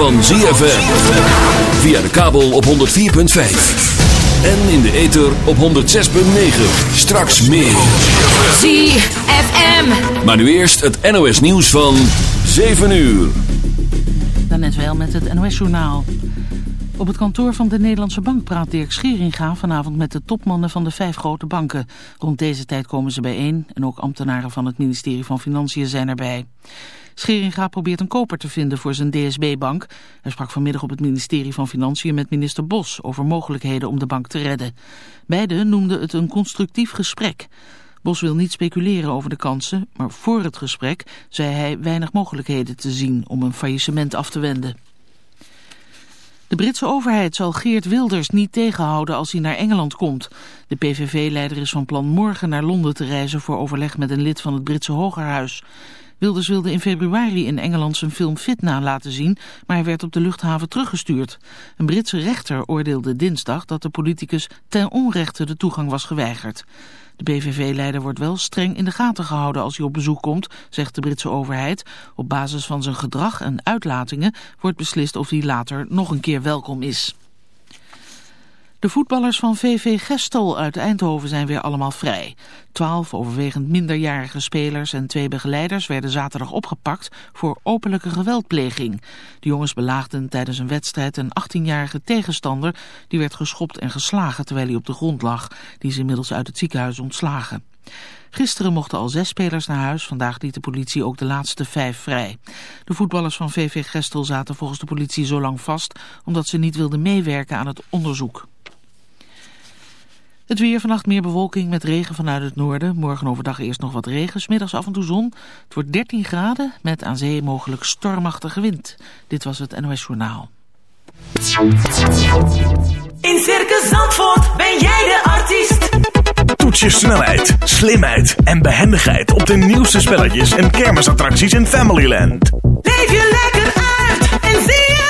Van ZFM. Via de kabel op 104.5. En in de ether op 106.9. Straks meer. ZFM. Maar nu eerst het NOS nieuws van 7 uur. Daarnet wel met het NOS-journaal. Op het kantoor van de Nederlandse Bank praat Dirk Scheringa vanavond met de topmannen van de vijf grote banken. Rond deze tijd komen ze bijeen en ook ambtenaren van het ministerie van Financiën zijn erbij. Scheringa probeert een koper te vinden voor zijn DSB-bank. Hij sprak vanmiddag op het ministerie van Financiën met minister Bos over mogelijkheden om de bank te redden. Beiden noemden het een constructief gesprek. Bos wil niet speculeren over de kansen, maar voor het gesprek zei hij weinig mogelijkheden te zien om een faillissement af te wenden. De Britse overheid zal Geert Wilders niet tegenhouden als hij naar Engeland komt. De PVV-leider is van plan morgen naar Londen te reizen voor overleg met een lid van het Britse Hogerhuis. Wilders wilde in februari in Engeland zijn film Fitna laten zien, maar hij werd op de luchthaven teruggestuurd. Een Britse rechter oordeelde dinsdag dat de politicus ten onrechte de toegang was geweigerd. De PVV-leider wordt wel streng in de gaten gehouden als hij op bezoek komt, zegt de Britse overheid. Op basis van zijn gedrag en uitlatingen wordt beslist of hij later nog een keer welkom is. De voetballers van VV Gestel uit Eindhoven zijn weer allemaal vrij. Twaalf overwegend minderjarige spelers en twee begeleiders werden zaterdag opgepakt voor openlijke geweldpleging. De jongens belaagden tijdens een wedstrijd een 18-jarige tegenstander die werd geschopt en geslagen terwijl hij op de grond lag. Die is inmiddels uit het ziekenhuis ontslagen. Gisteren mochten al zes spelers naar huis. Vandaag liet de politie ook de laatste vijf vrij. De voetballers van VV Gestel zaten volgens de politie zo lang vast... omdat ze niet wilden meewerken aan het onderzoek. Het weer vannacht meer bewolking met regen vanuit het noorden. Morgen overdag eerst nog wat regen, smiddags af en toe zon. Het wordt 13 graden met aan zee mogelijk stormachtige wind. Dit was het NOS Journaal. In Circus Zandvoort ben jij de artiest. Toets je snelheid, slimheid en behendigheid op de nieuwste spelletjes en kermisattracties in Familyland. Leef je lekker uit en zie zelf.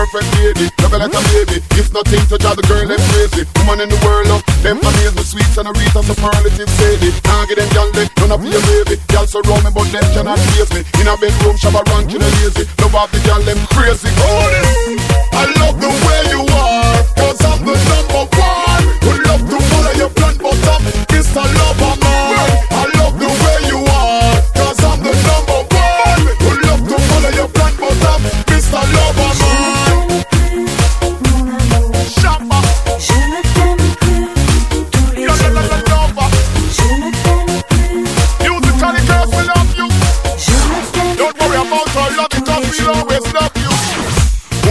perfect lady. Love you like a baby. It's nothing to drive the girl them crazy. Woman in the world, uh, them amaze me sweet and a read and superlative lady. Can't get them gyal they none of your baby. Gyal surround me, but them cannot chase me. In a bedroom, shabba rank in a lazy. Love off the gyal them crazy. Good. I love the way you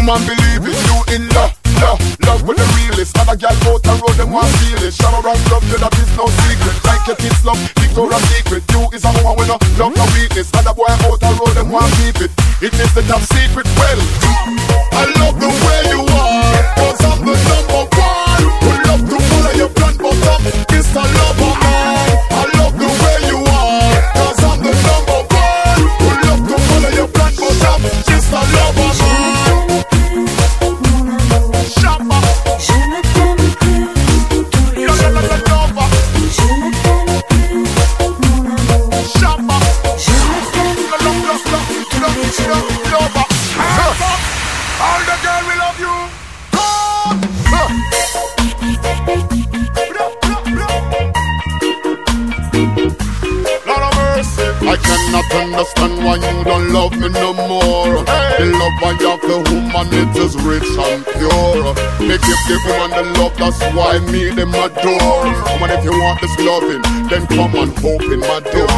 Woman, believe it, you in love, love, love with the realest. Other gal out the road, them want feel it. Shower around love, you that is no secret. Like your kids love, Victoria's Secret. You is a woman with no love, no weakness. Other boy out the road, them want keep it. It is the top secret. Well, I love the way you are. Cause I'm the number one. Who love to follow your plan, but. It's a lover The love I have the woman, it is rich and pure. They give the woman the love, that's why me them adore. Woman, if you want this loving, then come and open my door.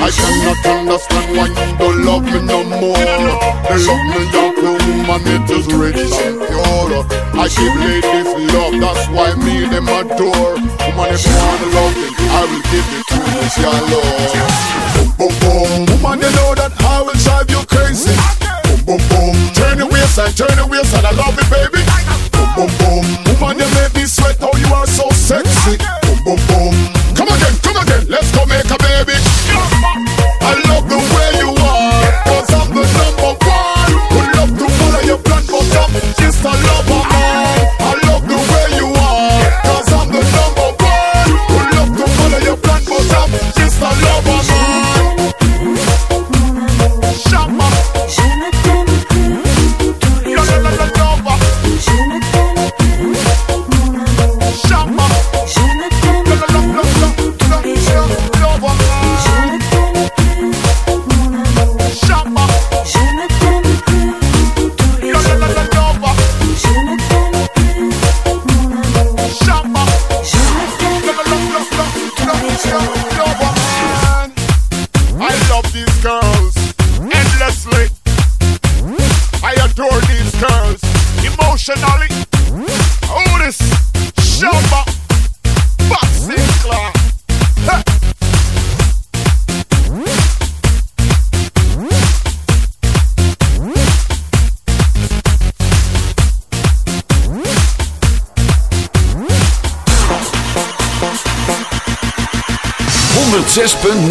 I cannot understand why you don't love me no more. The love me have the woman, it is rich and pure. I give ladies love, that's why me them adore. Woman, if you want the loving, I will give it to you, your love. Boom, boom, boom. Woman, you know that I will drive you crazy. Boom, boom. Turn your waistline, turn your waistline. I love it, baby. Boom, boom, boom. Woman,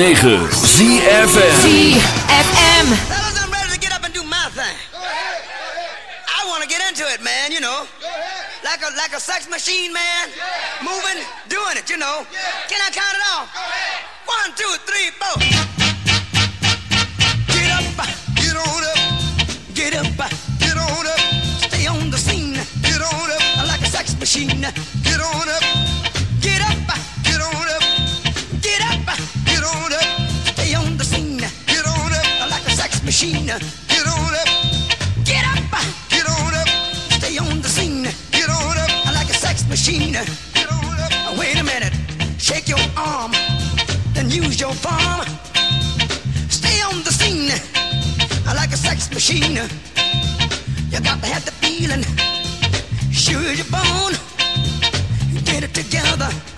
106.9 ZFN use your palm. Stay on the scene like a sex machine. You got to have the feeling. Sure you're born. Get it together.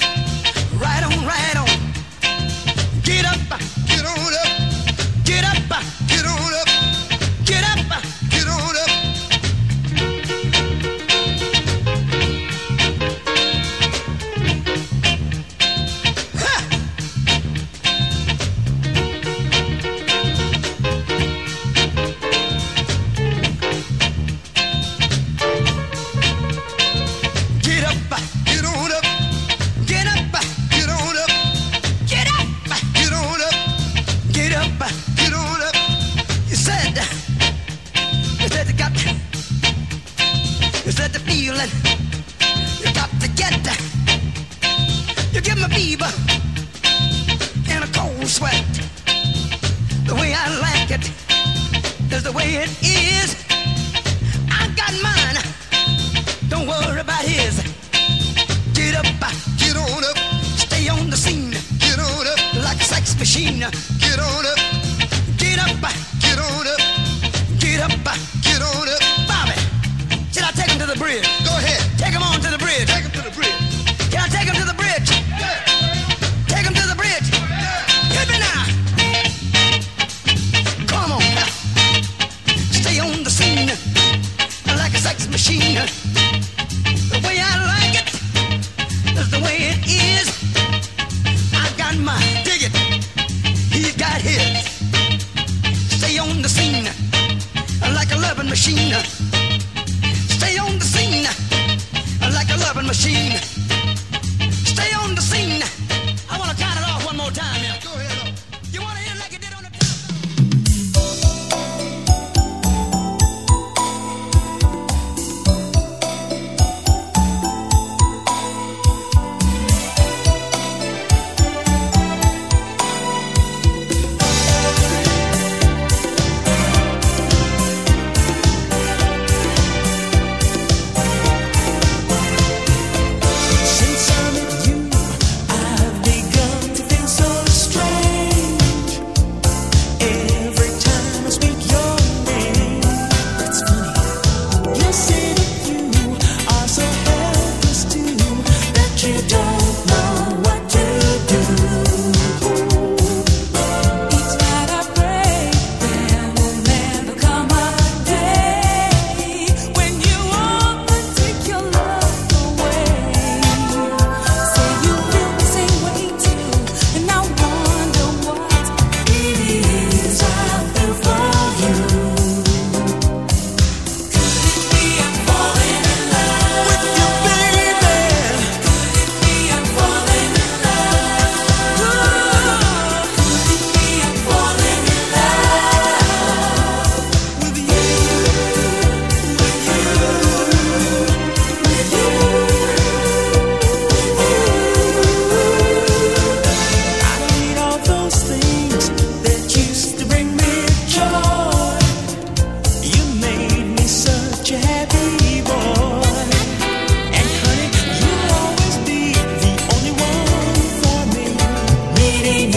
You.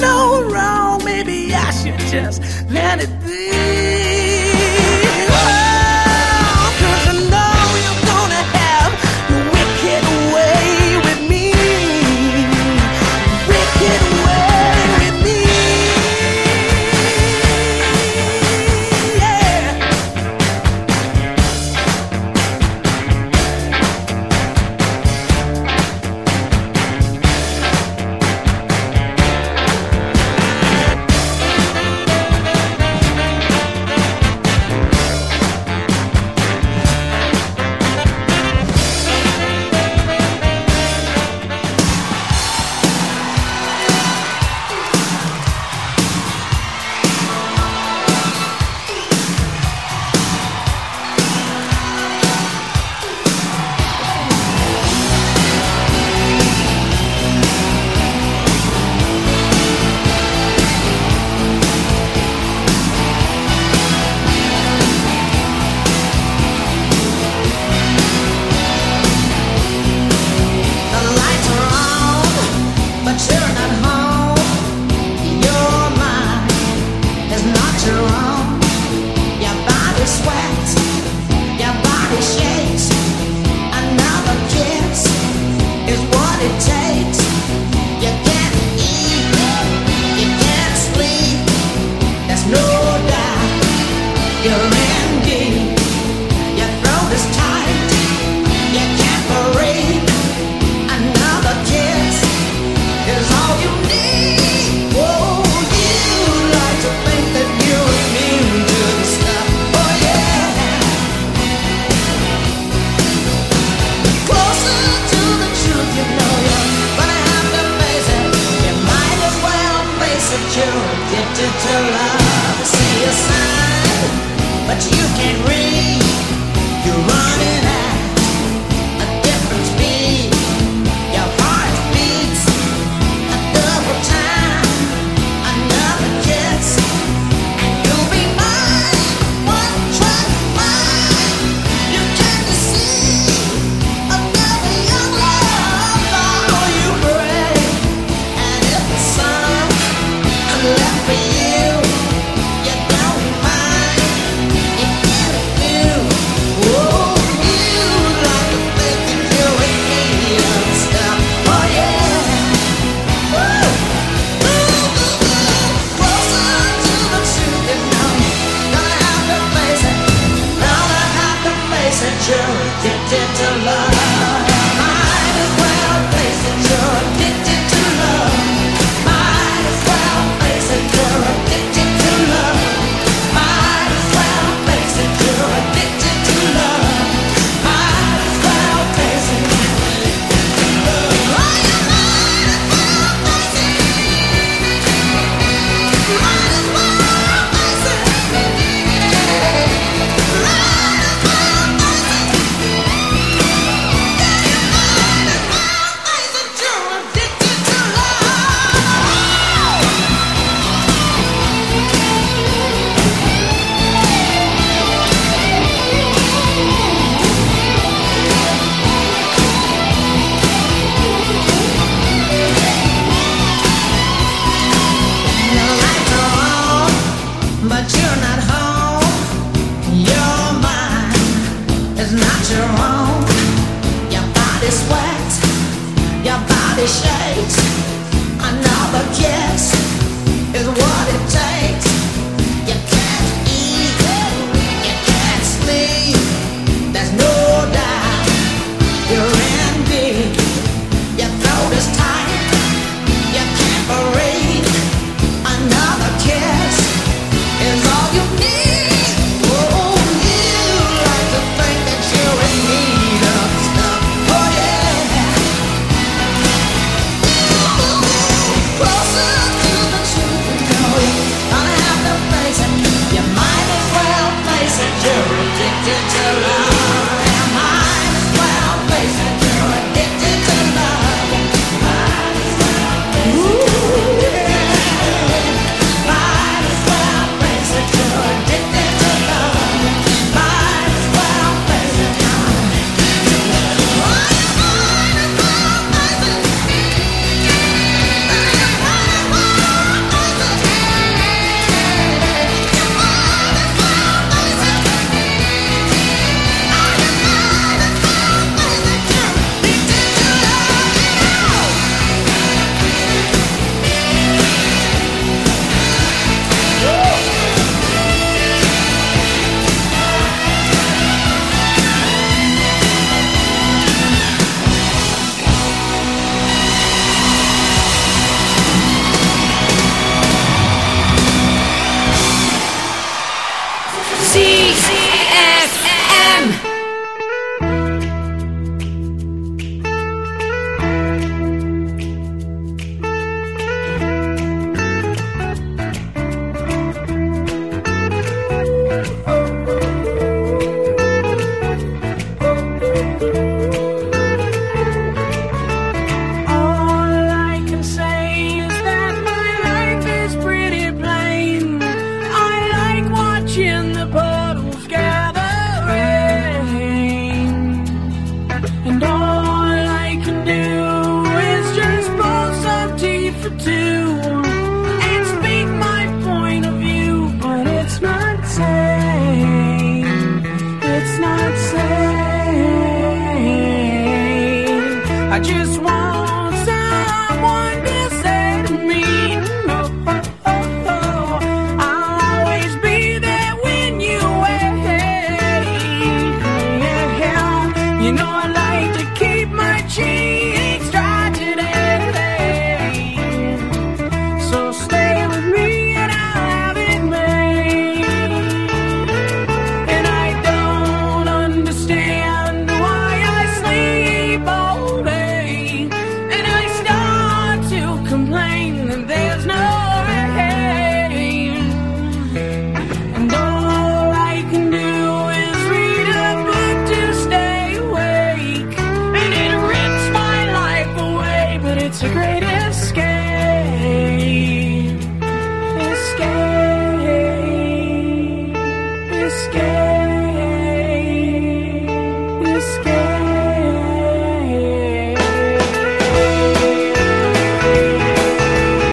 no wrong. Maybe I should just let it be. but you can read.